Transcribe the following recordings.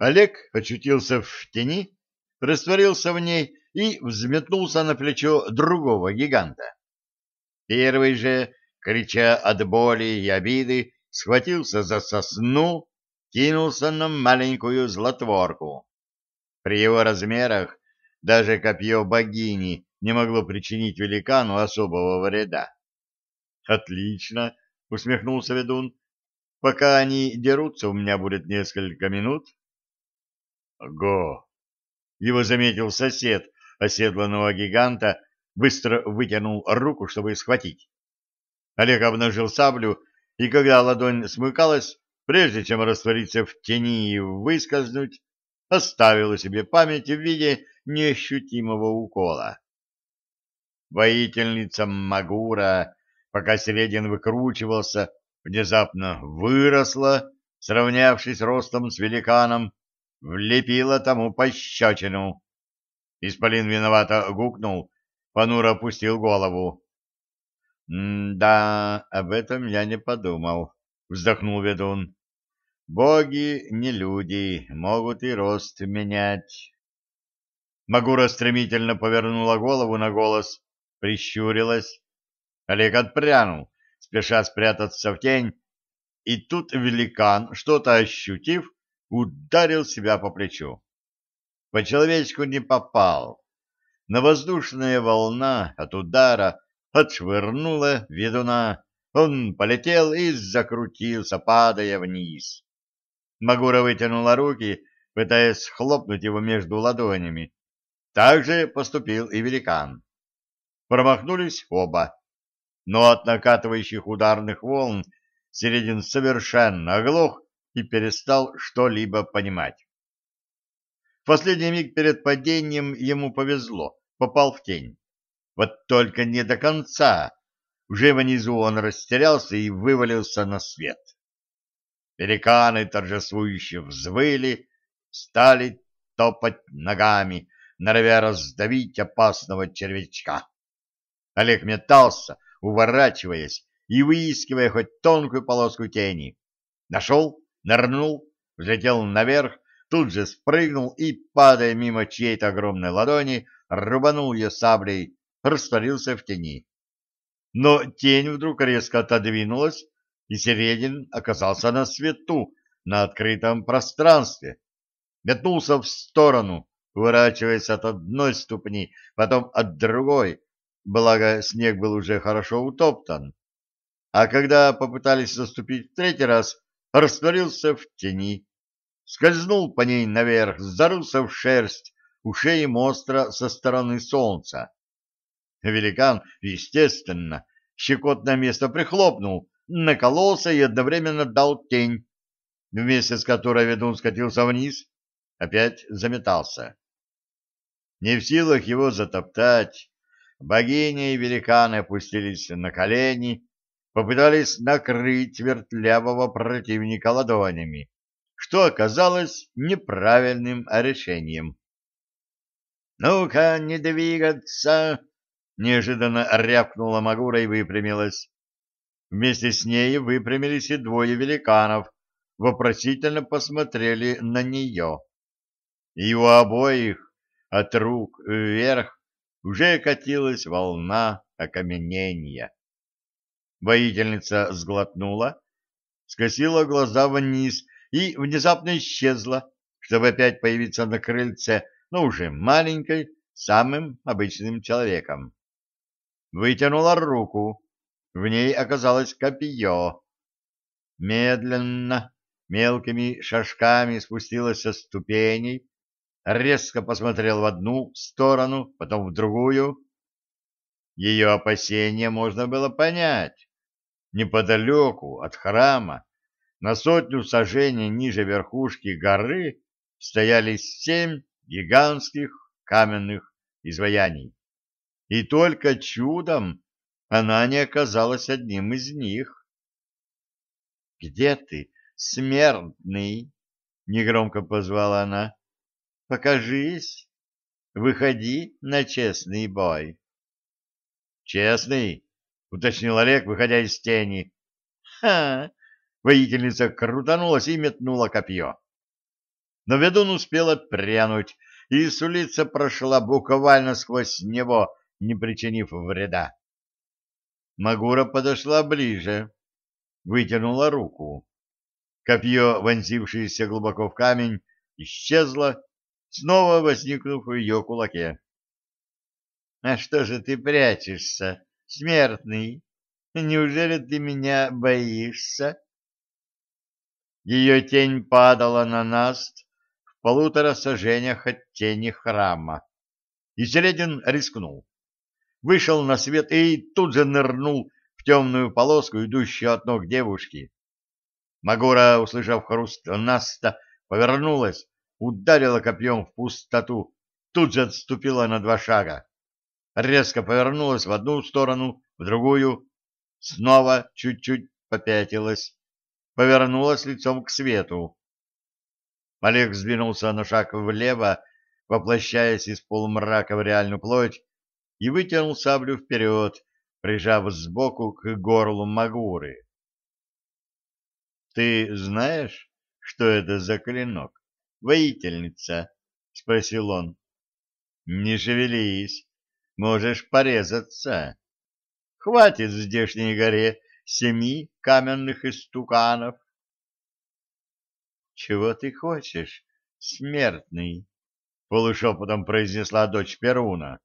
Олег очутился в тени, растворился в ней и взметнулся на плечо другого гиганта. Первый же, крича от боли и обиды, схватился за сосну, кинулся на маленькую злотворку. При его размерах даже копье богини не могло причинить великану особого вреда. «Отлично!» — усмехнулся ведун. «Пока они дерутся, у меня будет несколько минут». «Го!» — его заметил сосед оседланного гиганта, быстро вытянул руку, чтобы схватить. Олег обнажил саблю, и когда ладонь смыкалась, прежде чем раствориться в тени и выскользнуть, оставила себе память в виде неощутимого укола. Воительница Магура, пока Середин выкручивался, внезапно выросла, сравнявшись ростом с великаном, влепила тому пощечину. Исполин виновато гукнул, понуро опустил голову. — Да, об этом я не подумал, — вздохнул ведун. — Боги не люди, могут и рост менять. Магура стремительно повернула голову на голос, прищурилась. Олег отпрянул, спеша спрятаться в тень, и тут великан, что-то ощутив, ударил себя по плечу. По человечку не попал, но воздушная волна от удара отшвырнула ведуна, он полетел и закрутился, падая вниз. Магура вытянула руки, пытаясь хлопнуть его между ладонями. Так же поступил и великан. Промахнулись оба, но от накатывающих ударных волн Середин совершенно оглох и перестал что-либо понимать. В последний миг перед падением ему повезло, попал в тень. Вот только не до конца. Уже внизу он растерялся и вывалился на свет. Пеликаны торжествующе взвыли, стали топать ногами, норовя раздавить опасного червячка. Олег метался, уворачиваясь и выискивая хоть тонкую полоску тени. Нашел, нырнул, взлетел наверх, тут же спрыгнул и, падая мимо чьей-то огромной ладони, рубанул ее саблей, растворился в тени. Но тень вдруг резко отодвинулась, и Середин оказался на свету, на открытом пространстве. Метнулся в сторону, уворачиваясь от одной ступни, потом от другой, благо снег был уже хорошо утоптан. А когда попытались заступить в третий раз, растворился в тени, скользнул по ней наверх, зарылся в шерсть у шеи монстра со стороны солнца. Великан, естественно, щекотное место прихлопнул, накололся и одновременно дал тень, вместе с которой ведун скатился вниз, опять заметался. Не в силах его затоптать, богиня и великаны опустились на колени, попытались накрыть вертлявого противника ладонями, что оказалось неправильным решением. «Ну-ка, не двигаться!» — неожиданно рявкнула Магура и выпрямилась. Вместе с ней выпрямились и двое великанов, вопросительно посмотрели на нее. И у обоих от рук вверх уже катилась волна окаменения. Воительница сглотнула, скосила глаза вниз и внезапно исчезла, чтобы опять появиться на крыльце, но уже маленькой, самым обычным человеком. Вытянула руку, в ней оказалось копье. Медленно, мелкими шажками спустилась со ступеней, резко посмотрел в одну сторону, потом в другую. Ее опасения можно было понять. Неподалеку от храма, на сотню сажений ниже верхушки горы, стояли семь гигантских каменных изваяний. И только чудом она не оказалась одним из них. «Где ты, смертный?» — негромко позвала она. Покажись, выходи на честный бой. Честный, уточнил Олег, выходя из тени. Ха! Воительница крутанулась и метнула копье. но ведун успел отпрянуть, и сулица прошла буквально сквозь него, не причинив вреда. Магура подошла ближе, вытянула руку. Копье, вонзившееся глубоко в камень, исчезло, снова возникнув в ее кулаке. — А что же ты прячешься, смертный? Неужели ты меня боишься? Ее тень падала на нас в полутора сажениях от тени храма. И Середин рискнул. Вышел на свет и тут же нырнул в темную полоску, идущую от ног девушки. Магура, услышав хруст Наста, повернулась, ударила копьем в пустоту, тут же отступила на два шага. Резко повернулась в одну сторону, в другую, снова чуть-чуть попятилась, повернулась лицом к свету. Олег сдвинулся на шаг влево, воплощаясь из полумрака в реальную плоть, и вытянул саблю вперед, прижав сбоку к горлу Магуры. — Ты знаешь, что это за клинок, воительница? — спросил он. — Не шевелись, можешь порезаться. Хватит в здешней горе семи каменных истуканов. — Чего ты хочешь, смертный? — полушепотом произнесла дочь Перуна.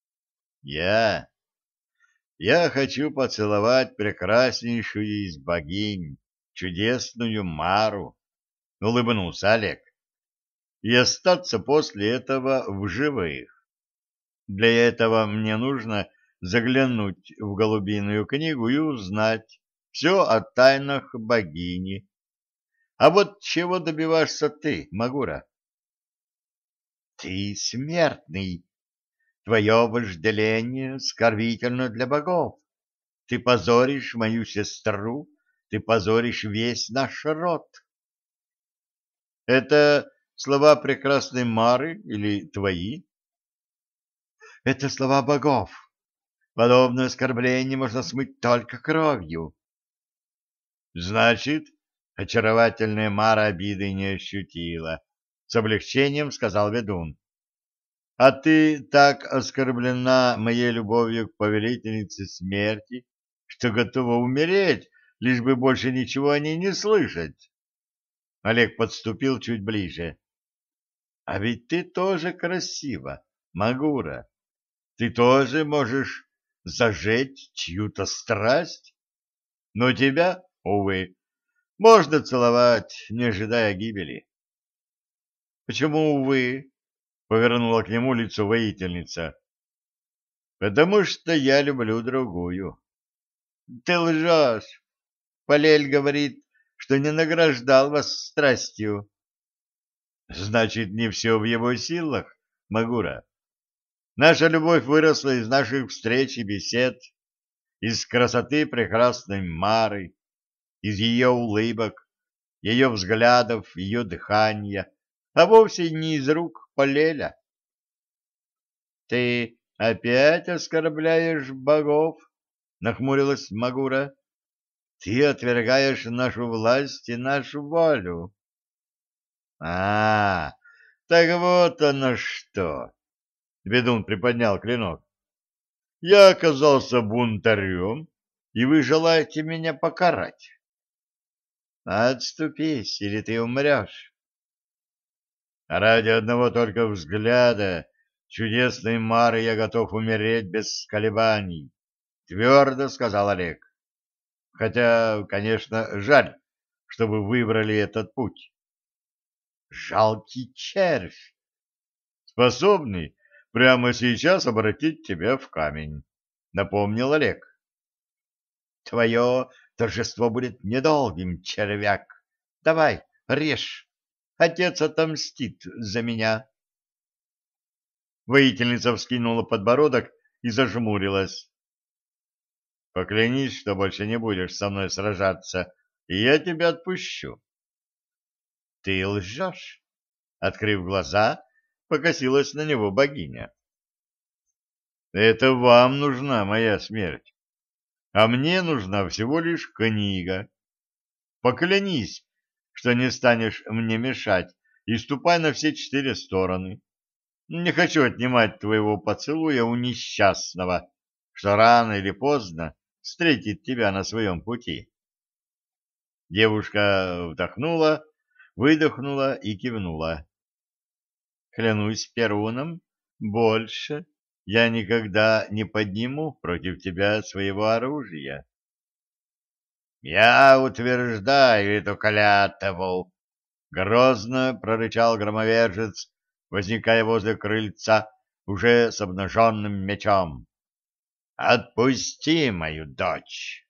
— Я... Я хочу поцеловать прекраснейшую из богинь, чудесную Мару, — улыбнулся Олег, — и остаться после этого в живых. Для этого мне нужно заглянуть в голубиную книгу и узнать все о тайнах богини. А вот чего добиваешься ты, Магура? — Ты смертный. Твое вожделение скорбительно для богов. Ты позоришь мою сестру, ты позоришь весь наш род. Это слова прекрасной Мары или твои? Это слова богов. Подобное оскорбление можно смыть только кровью. Значит, очаровательная Мара обиды не ощутила. С облегчением сказал ведун. А ты так оскорблена моей любовью к повелительнице смерти, что готова умереть, лишь бы больше ничего о ней не слышать. Олег подступил чуть ближе. — А ведь ты тоже красива, Магура. Ты тоже можешь зажечь чью-то страсть. Но тебя, увы, можно целовать, не ожидая гибели. — Почему, увы? — повернула к нему лицо воительница. — Потому что я люблю другую. — Ты лжешь! Палель говорит, что не награждал вас страстью. Значит, не все в его силах, Магура. Наша любовь выросла из наших встреч и бесед, из красоты прекрасной Мары, из ее улыбок, ее взглядов, ее дыхания, а вовсе не из рук Палеля. Ты опять оскорбляешь богов? — нахмурилась Магура. Ты отвергаешь нашу власть и нашу волю. А, так вот оно что. Ведун приподнял клинок. Я оказался бунтарем, и вы желаете меня покарать. Отступись, или ты умрешь. Ради одного только взгляда чудесной Мары я готов умереть без колебаний, твердо сказал Олег. Хотя, конечно, жаль, что вы выбрали этот путь. Жалкий червь, способный прямо сейчас обратить тебя в камень, напомнил Олег. Твое торжество будет недолгим, червяк. Давай, режь. Отец отомстит за меня. Воительница вскинула подбородок и зажмурилась. Поклянись, что больше не будешь со мной сражаться, и я тебя отпущу. — Ты лжешь? — открыв глаза, покосилась на него богиня. — Это вам нужна моя смерть, а мне нужна всего лишь книга. Поклянись, что не станешь мне мешать, и ступай на все четыре стороны. Не хочу отнимать твоего поцелуя у несчастного, что рано или поздно встретит тебя на своем пути. Девушка вдохнула, выдохнула и кивнула. Клянусь Перуном, больше я никогда не подниму против тебя своего оружия. Я утверждаю эту клятву, грозно прорычал громовержец, возникая возле крыльца уже с обнаженным мечом. Отпусти мою дочь.